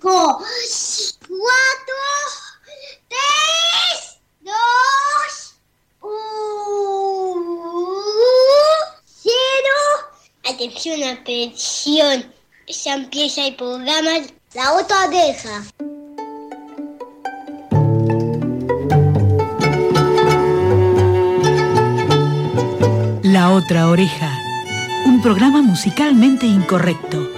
cinco, cuatro, tres, dos, uno, cero. Atención, atención. Ya empieza el programa La otra oreja. La otra oreja. Un programa musicalmente incorrecto,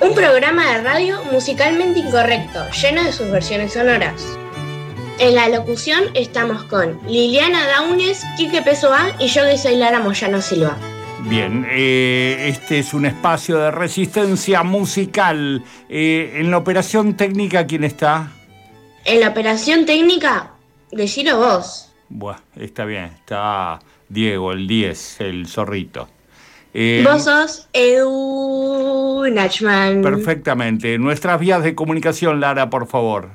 Un programa de radio musicalmente incorrecto, lleno de sus versiones sonoras. En la locución estamos con Liliana Daunes, Quique Pesoa y yo que soy Lara Moyano Silva. Bien, eh, este es un espacio de resistencia musical. Eh, en la operación técnica, ¿quién está? En la operación técnica, decilo vos. Bueno, está bien, está Diego, el 10, el zorrito. Eh, vos sos Edu Nachman. Perfectamente. Nuestras vías de comunicación, Lara, por favor.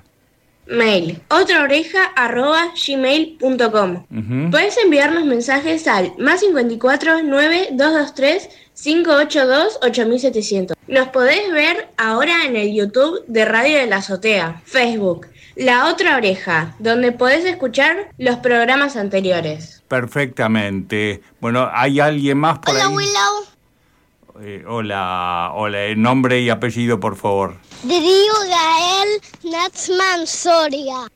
Mail, otraoreja.gmail.com Puedes enviarnos mensajes al más 54 9 223 582 8700. Nos podés ver ahora en el YouTube de Radio de la Azotea, Facebook, La Otra Oreja, donde podés escuchar los programas anteriores. Perfectamente. Bueno, ¿hay alguien más por Hola, ahí? Willow. Eh, hola, hola, el nombre y apellido, por favor. Darío Gael Natsman Soria.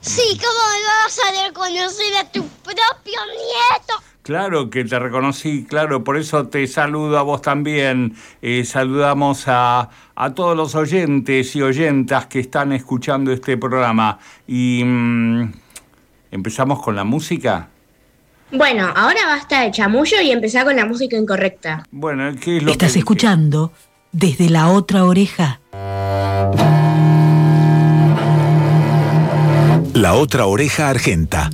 Sí, ¿cómo me vas a reconocer a tu propio nieto? Claro que te reconocí, claro, por eso te saludo a vos también. Eh, saludamos a, a, todos los oyentes y oyentas que están escuchando este programa. Y mmm, empezamos con la música. Bueno, ahora basta de chamullo y empezar con la música incorrecta. Bueno, ¿qué es lo Estás que escuchando desde la otra oreja. La otra oreja argenta.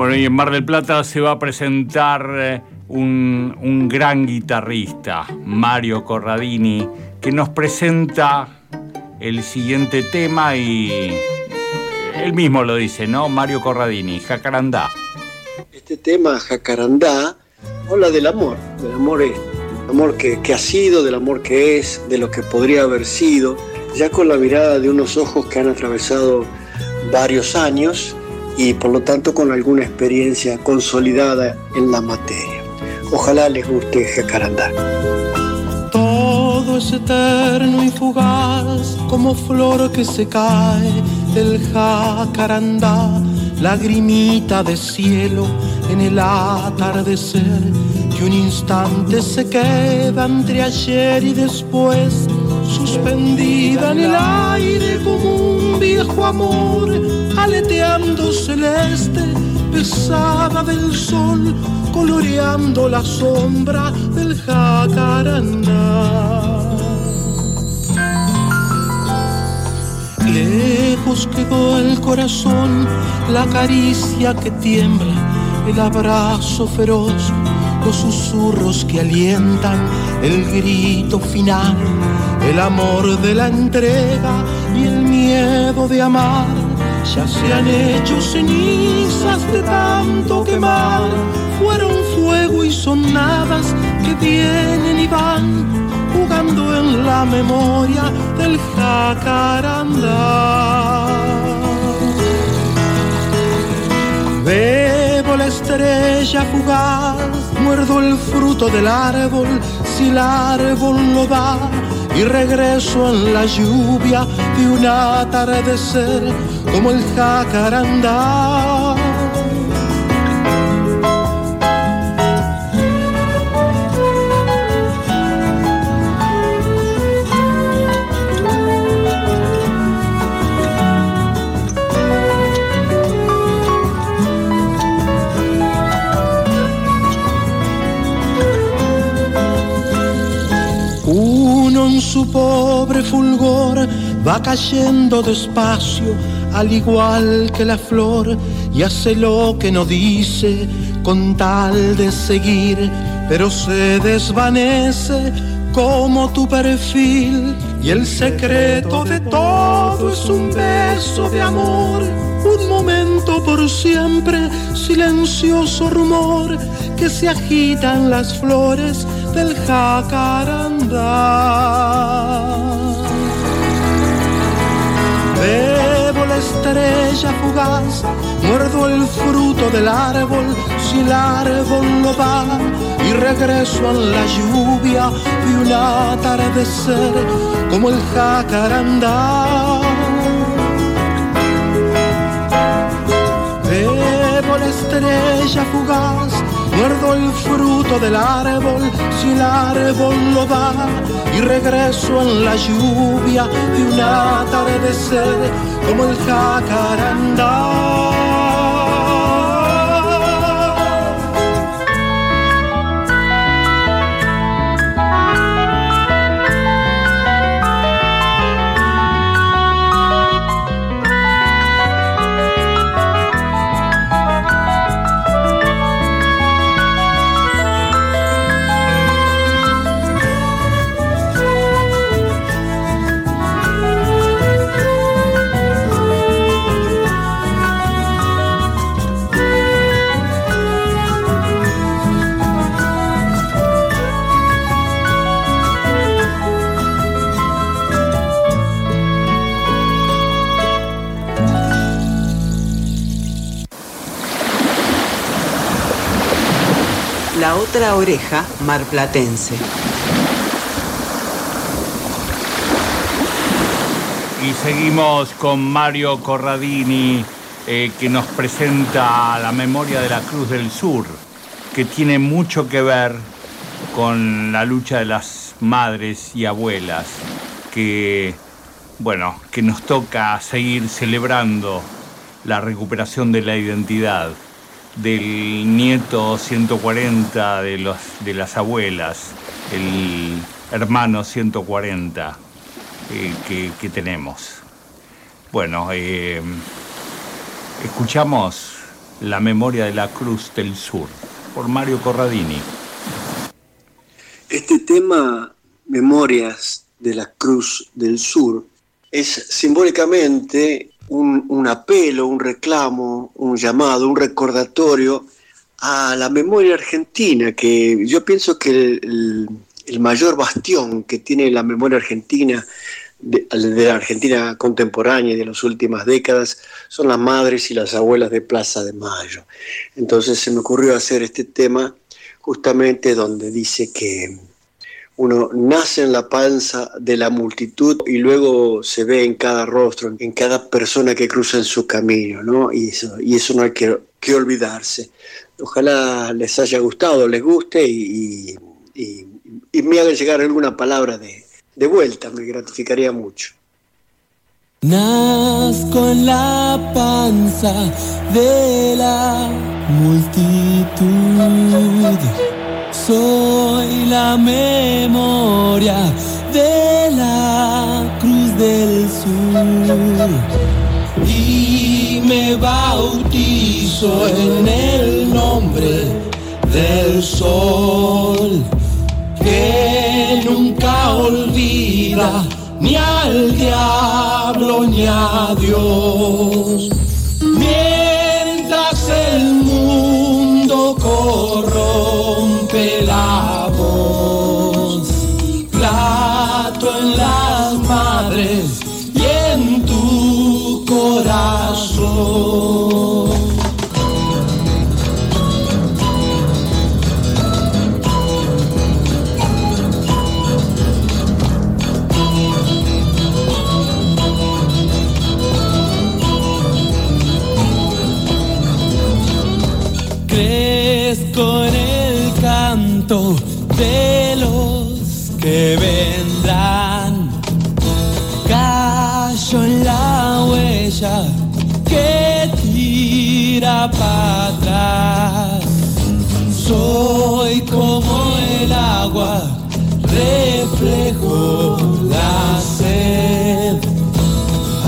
Bueno, y en Mar del Plata se va a presentar eh, un, un gran guitarrista, Mario Corradini, que nos presenta el siguiente tema y él mismo lo dice, ¿no? Mario Corradini, Jacarandá. Este tema, Jacarandá, habla del amor, del amor, del amor que, que, ha sido, del amor que es, de lo que podría haber sido, ya con la mirada de unos ojos que han atravesado varios años y por lo tanto con alguna experiencia consolidada en la materia. Ojalá les guste Jacarandá. Todo es eterno y fugaz como flor que se cae del jacarandá, lagrimita de cielo en el atardecer y un instante se queda entre ayer y después, suspendida en el aire como un viejo amor, aleteando celeste, pesada del sol, coloreando la sombra del jacarandá. Lejos quedó el corazón, la caricia que tiembla, el abrazo feroz, los susurros que alientan, el grito final, el amor de la entrega y el miedo de amar. Ya se han hecho cenizas de tanto quemar, fueron fuego y son nadas que vienen y van jugando en la memoria del jacarandá. Bebo la estrella fugaz, muerdo el fruto del árbol si el árbol lo da y regreso en la lluvia de un atardecer como el jacarandá. Su pobre fulgor va cayendo despacio, al igual que la flor, y hace lo que no dice con tal de seguir, pero se desvanece como tu perfil. Y el secreto de todo es un beso de amor, un momento por siempre, silencioso rumor que se agitan las flores del jacarandá. Bebo la estrella fugaz, muerdo el fruto del árbol, si el árbol lo va, y regreso a la lluvia y un atardecer como el jacarandá. Bebo la estrella fugaz, muerdo el fruto del árbol, si el árbol lo da, y regreso en la lluvia de un atardecer como el jacarandá. La otra oreja marplatense. Y seguimos con Mario Corradini, eh, que nos presenta la memoria de la Cruz del Sur, que tiene mucho que ver con la lucha de las madres y abuelas, que, bueno, que nos toca seguir celebrando la recuperación de la identidad del nieto 140 de, los, de las abuelas, el hermano 140 eh, que, tenemos. Bueno, eh, escuchamos La memoria de la Cruz del Sur por Mario Corradini. Este tema, Memorias de la Cruz del Sur, es simbólicamente un, apelo, un reclamo, un llamado, un recordatorio a la memoria argentina, que yo pienso que el, mayor bastión que tiene la memoria argentina, de, la Argentina contemporánea y de las últimas décadas, son las madres y las abuelas de Plaza de Mayo. Entonces se me ocurrió hacer este tema justamente donde dice que uno nace en la panza de la multitud y luego se ve en cada rostro, en cada persona que cruza en su camino, ¿no? Y eso, no hay que, olvidarse. Ojalá les haya gustado, les guste y, me hagan llegar alguna palabra de, de vuelta, me gratificaría mucho. Nazco en la panza de la multitud soy la memoria de la Cruz del Sur y me bautizo en el nombre del sol que nunca olvida ni al diablo ni a Dios. que tira para atrás. Soy como el agua, reflejo la sed.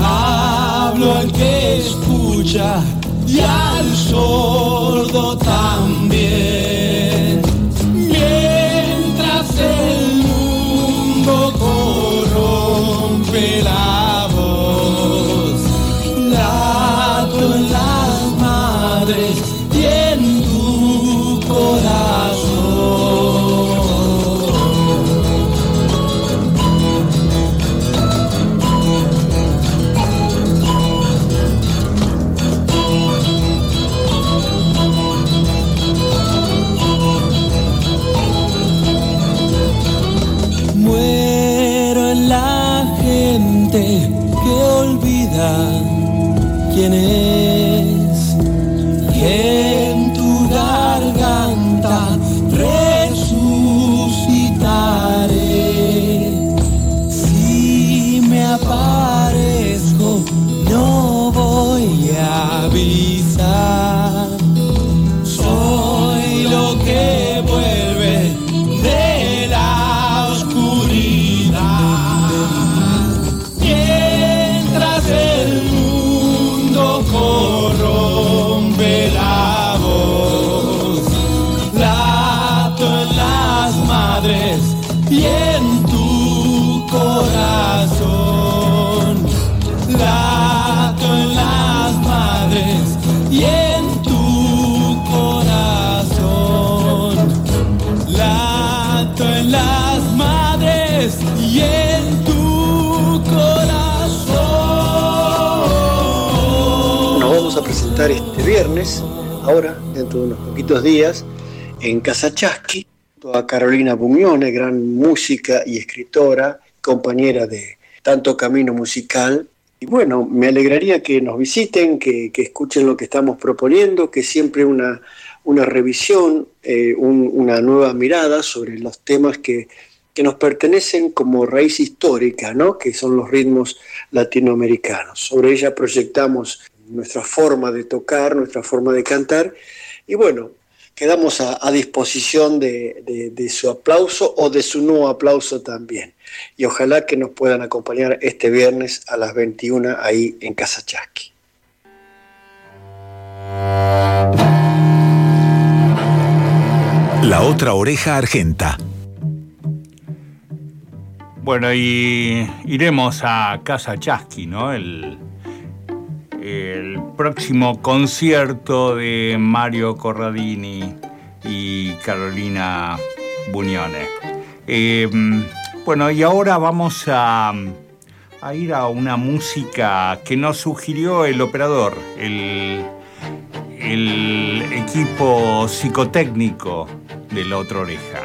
Hablo al que escucha y al sordo también. Mientras el mundo corrompe la quién presentar este viernes, ahora, dentro de unos poquitos días, en Casa Chasqui, a Carolina Bumione, gran música y escritora, compañera de tanto camino musical. Y bueno, me alegraría que nos visiten, que, que escuchen lo que estamos proponiendo, que siempre una, una revisión, eh, un- una nueva mirada sobre los temas que, que nos pertenecen como raíz histórica, ¿no? que son los ritmos latinoamericanos. Sobre ella proyectamos nuestra forma de tocar, nuestra forma de cantar, y bueno, quedamos a, a disposición de, de- de su aplauso o de su no aplauso también. Y ojalá que nos puedan acompañar este viernes a las 21 ahí en Casa Chasqui. La otra oreja argenta. Bueno, y iremos a Casa Chasqui, ¿no? El, el próximo concierto de Mario Corradini y Carolina Buñone. Eh, bueno, y ahora vamos a, a ir a una música que nos sugirió el operador, el, el equipo psicotécnico de la otra oreja.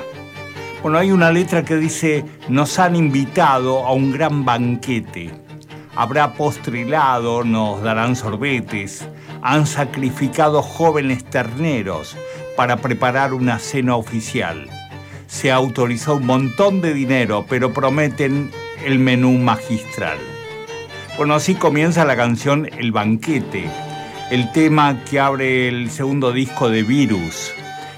Bueno, hay una letra que dice, nos han invitado a un gran banquete. Habrá postrilado, nos darán sorbetes, han sacrificado jóvenes terneros para preparar una cena oficial. Se autorizó un montón de dinero, pero prometen el menú magistral. Bueno, así comienza la canción El banquete, el tema que abre el segundo disco de Virus,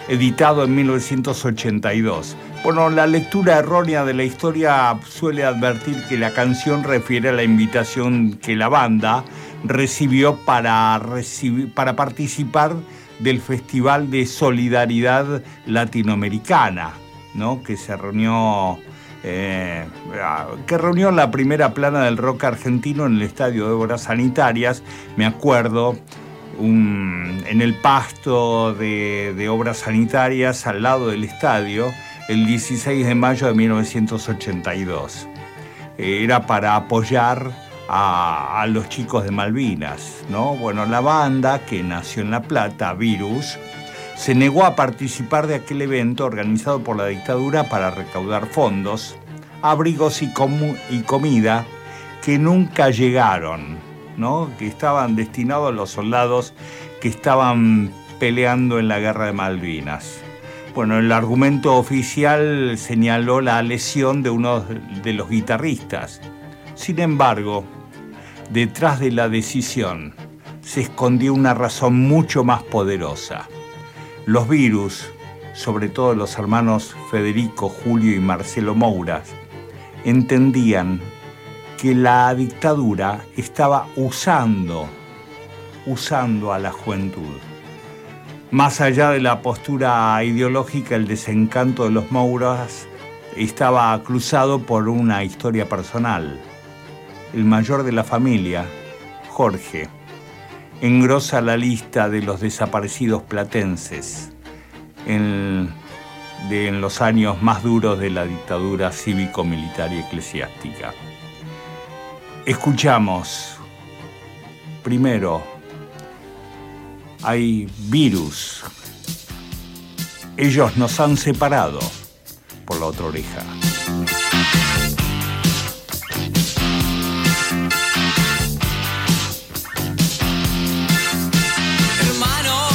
editado en 1982. Bueno, la lectura errónea de la historia suele advertir que la canción refiere a la invitación que la banda recibió para, recibir- para participar del Festival de Solidaridad Latinoamericana, ¿no? que se reunió, eh, que reunió la primera plana del rock argentino en el Estadio de Obras Sanitarias, me acuerdo, en el pasto de obras sanitarias al lado del estadio el 16 de mayo de 1982. Eh, Era para apoyar a, los chicos de Malvinas, ¿no? Bueno, la banda que nació en La Plata, Virus, se negó a participar de aquel evento organizado por la dictadura para recaudar fondos, abrigos y, y comida que nunca llegaron, ¿no? que estaban destinados a los soldados que estaban peleando en la guerra de Malvinas. Bueno, el argumento oficial señaló la lesión de uno de los guitarristas. Sin embargo, detrás de la decisión se escondió una razón mucho más poderosa. Los virus, sobre todo los hermanos Federico, Julio y Marcelo Mouras, entendían que la dictadura estaba usando, usando a la juventud. Más allá de la postura ideológica, el desencanto de los Mouras estaba cruzado por una historia personal. El mayor de la familia, Jorge, engrosa la lista de los desaparecidos platenses en, en los años más duros de la dictadura cívico-militar y eclesiástica. Escuchamos primero hay virus. Ellos nos han separado por la otra oreja. Hermano,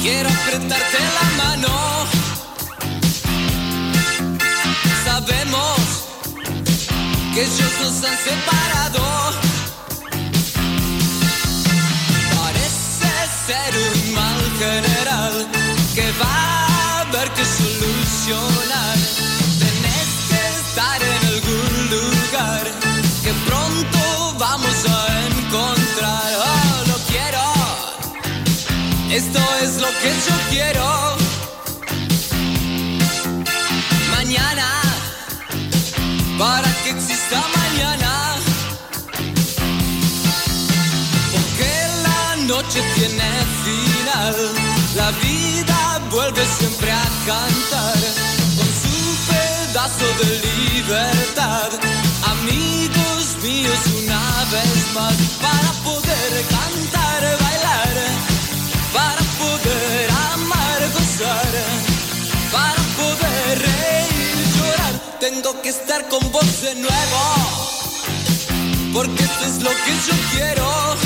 quiero apretarte la mano. Sabemos que ellos nos han separado. Esto es lo que yo quiero. Mañana, para que exista mañana. noche tiene final, la vida vuelve siempre a cantar con su pedazo de libertad. Amigos míos, una vez más, para poder cantar, estar con vos de nuevo, porque esto es lo que yo quiero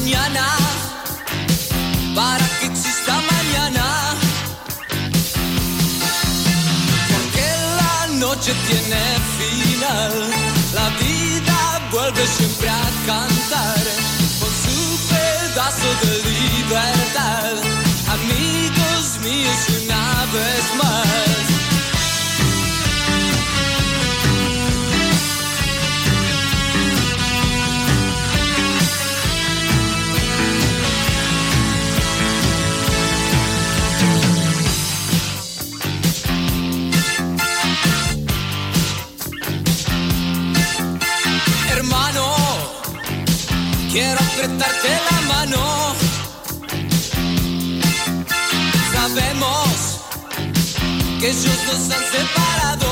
mañana, para que exista mañana. Porque la noche tiene final, la vida vuelve siempre a cantar con su pedazo de libertad. Amigos míos, una vez más. Apretarte la mano. Sabemos que ellos nos han separado.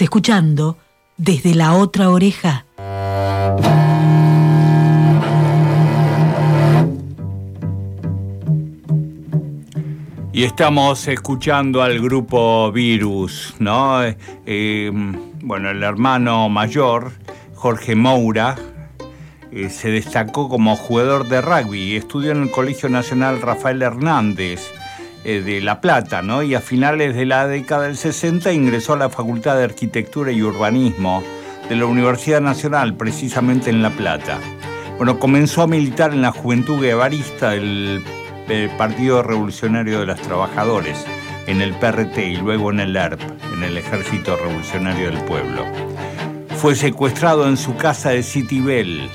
Escuchando desde la otra oreja. Y estamos escuchando al grupo Virus, ¿no? Eh, bueno, el hermano mayor, Jorge Moura, eh, se destacó como jugador de rugby. Estudió en el Colegio Nacional Rafael Hernández de La Plata, ¿no? Y a finales de la década del 60 ingresó a la Facultad de Arquitectura y Urbanismo de la Universidad Nacional, precisamente en La Plata. Bueno, comenzó a militar en la Juventud Guevarista del Partido Revolucionario de los Trabajadores, en el PRT y luego en el ERP, en el Ejército Revolucionario del Pueblo. Fue secuestrado en su casa de City Bell.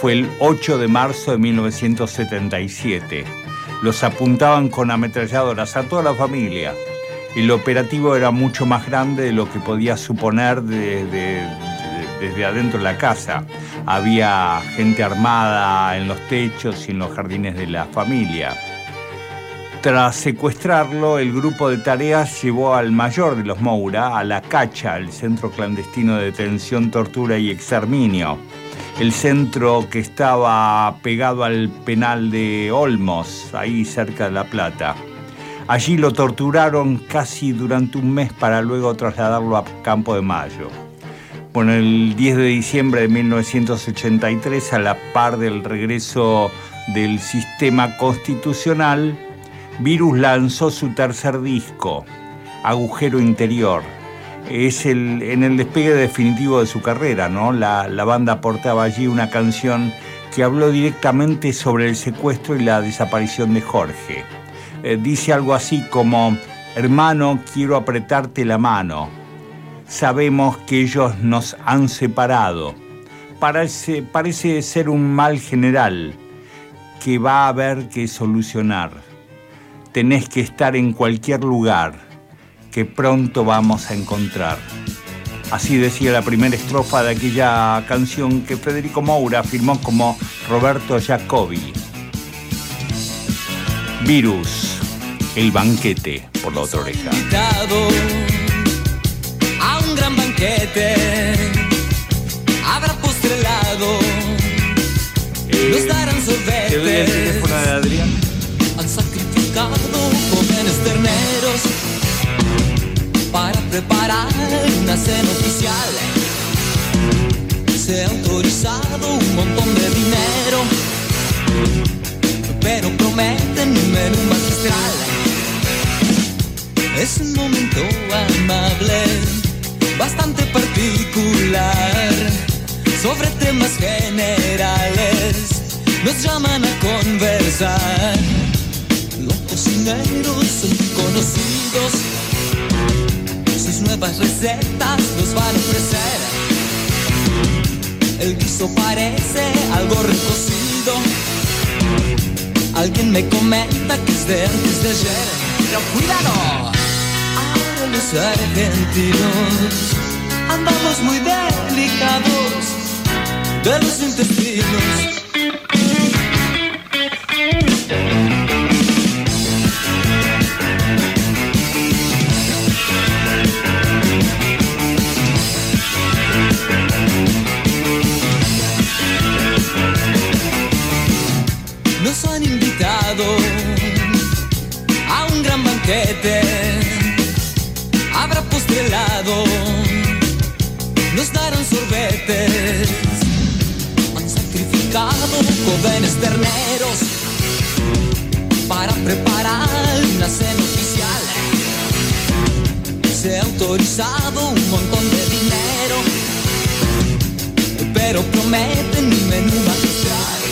Fue el 8 de marzo de 1977. Los apuntaban con ametralladoras a toda la familia. El operativo era mucho más grande de lo que podía suponer desde adentro de la casa había gente armada en los techos y en los jardines de la familia. Tras secuestrarlo, el grupo de tareas llevó al mayor de los Moura a la Cacha, el centro clandestino de detención, tortura y exterminio. El centro que estaba pegado al penal de Olmos, ahí cerca de La Plata. Allí lo torturaron casi durante un mes para luego trasladarlo a Campo de Mayo. Bueno, el 10 de diciembre de 1983, a la par del regreso del sistema constitucional, Virus lanzó su tercer disco, Agujero Interior. Es el, en el despegue definitivo de su carrera, ¿no? La, banda aportaba allí una canción que habló directamente sobre el secuestro y la desaparición de Jorge. Eh, dice algo así como, hermano, quiero apretarte la mano sabemos que ellos nos han separado. Parece, parece ser un mal general que va a haber que solucionar. Tenés que estar en cualquier lugar que pronto vamos a encontrar. Así decía la primera estrofa de aquella canción que Federico Moura firmó como Roberto Jacobi. Virus, el banquete por la otra oreja gran banquete. Habrá postre helado. Eh, nos darán sorbetes. Te doy el teléfono de Adrián. Han sacrificado jóvenes terneros para preparar una cena oficial. Se ha autorizado un montón de dinero, pero prometen un menú magistral. Es un momento amable bastante particular sobre temas generales. Nos llaman a conversar. Los cocineros son conocidos. Sus nuevas recetas nos van a ofrecer. El guiso parece algo recocido. Alguien me comenta que es de antes de ayer. Pero cuidado los argentinos andamos muy delicados de los intestinos. Un gran banquete nos darán sorbetes. Han sacrificado jóvenes terneros para preparar una cena oficial. Se ha autorizado un montón de dinero, pero prometen un menú magistral.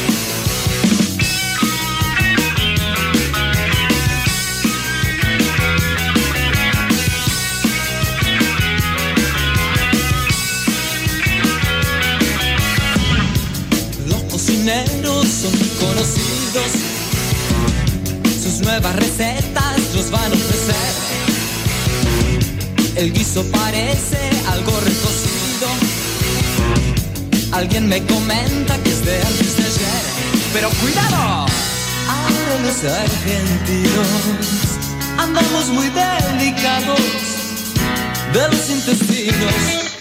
Guiso parece algo recocido. Alguien me comenta que es de antes de. Pero cuidado, ahora los argentinos andamos muy delicados de los intestinos.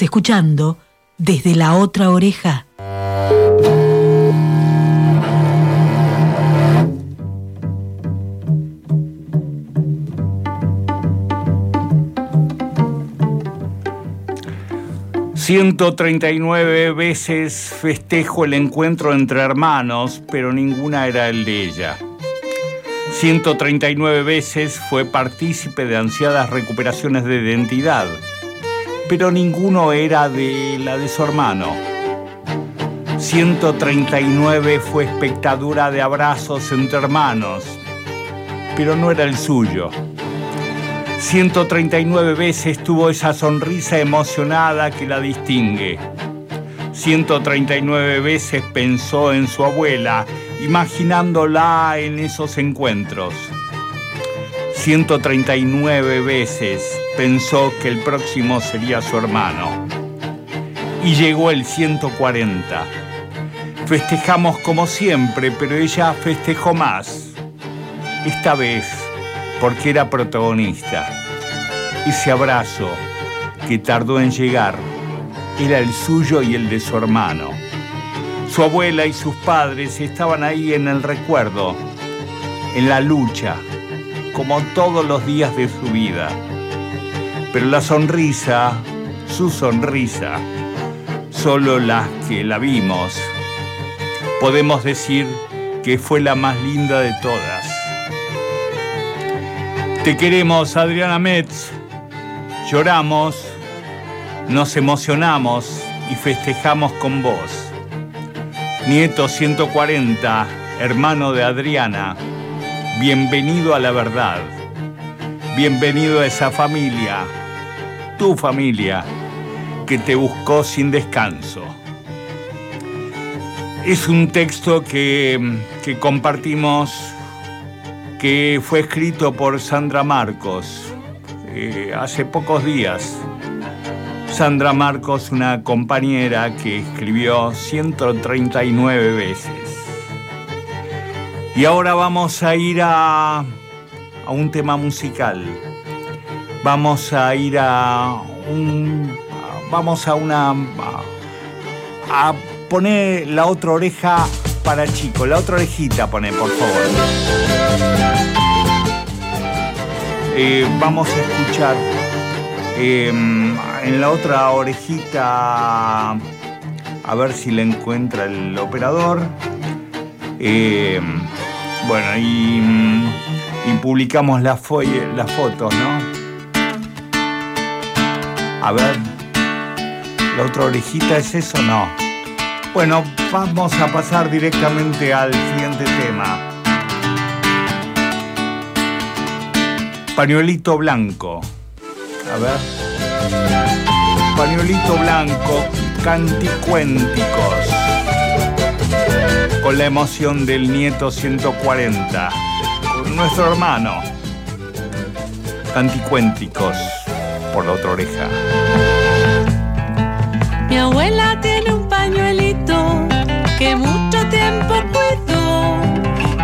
Escuchando desde la otra oreja. ...139 veces festejo el encuentro entre hermanos... ...pero ninguna era el de ella. 139 veces fue partícipe de ansiadas recuperaciones de identidad pero ninguno era de la de su hermano. 139 fue espectadura de abrazos entre hermanos, pero no era el suyo. 139 veces tuvo esa sonrisa emocionada que la distingue. 139 veces pensó en su abuela, imaginándola en esos encuentros. 139 veces pensó que el próximo sería su hermano. Y llegó el 140. Festejamos como siempre, pero ella festejó más. Esta vez porque era protagonista. Ese abrazo que tardó en llegar era el suyo y el de su hermano. Su abuela y sus padres estaban ahí en el recuerdo, en la lucha, como todos los días de su vida. Pero la sonrisa, su sonrisa, solo las que la vimos, podemos decir que fue la más linda de todas. Te queremos, Adriana Metz. Lloramos, nos emocionamos y festejamos con vos. Nieto 140, hermano de Adriana, bienvenido a la verdad. Bienvenido a esa familia tu familia que te buscó sin descanso. Es un texto que, compartimos que fue escrito por Sandra Marcos eh, hace pocos días. Sandra Marcos, una compañera que escribió 139 veces. Y ahora vamos a ir a, a un tema musical vamos a ir a un. Vamos a una. a, poner la otra oreja para chico. La otra orejita pone, por favor. Eh, vamos a escuchar em, en la otra orejita. A ver si le encuentra el operador. Em, bueno, y, y publicamos las, las fotos, ¿no? A ver, ¿la otra orejita es eso? No. Bueno, vamos a pasar directamente al siguiente tema. Pañuelito blanco. A ver. Pañuelito blanco, canticuénticos. Con la emoción del nieto 140. Con nuestro hermano. Canticuénticos la otra oreja. Mi abuela tiene un pañuelito que mucho tiempo cuido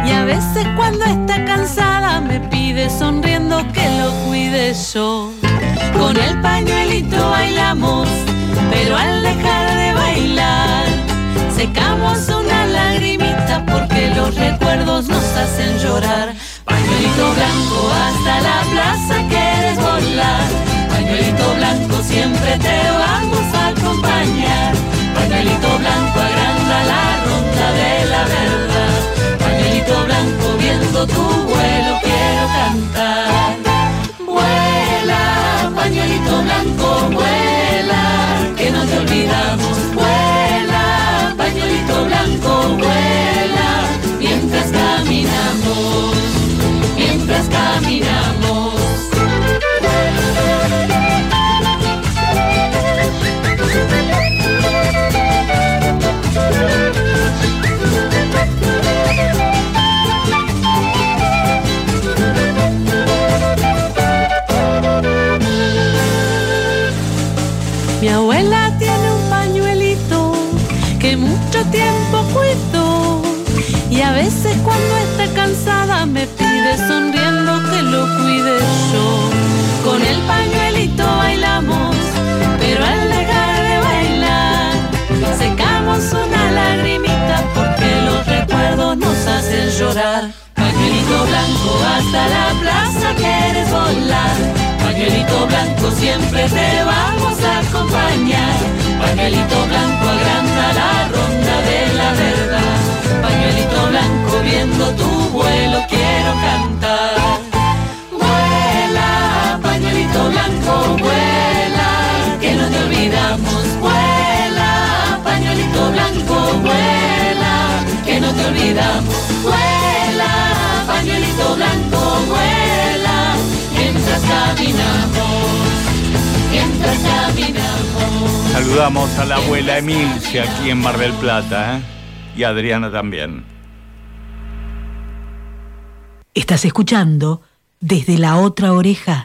y a veces cuando está cansada me pide sonriendo que lo cuide yo. Con el pañuelito bailamos, pero al dejar de bailar secamos una lagrimita porque los recuerdos nos hacen llorar. Pañuelito blanco hasta la plaza quieres siempre te la plaza quieres volar. Pañuelito blanco siempre te vamos a acompañar. Pañuelito blanco agranda la ronda de la verdad. Pañuelito blanco viendo tu vuelo quiero cantar. Vuela, pañuelito blanco, vuela, que no te olvidamos. Vuela, pañuelito blanco, vuela, que no te olvidamos. Vuela, mientras caminamos. Saludamos a la abuela Emilce aquí en Mar del Plata, ¿eh? Y a Adriana también. Estás escuchando desde la otra oreja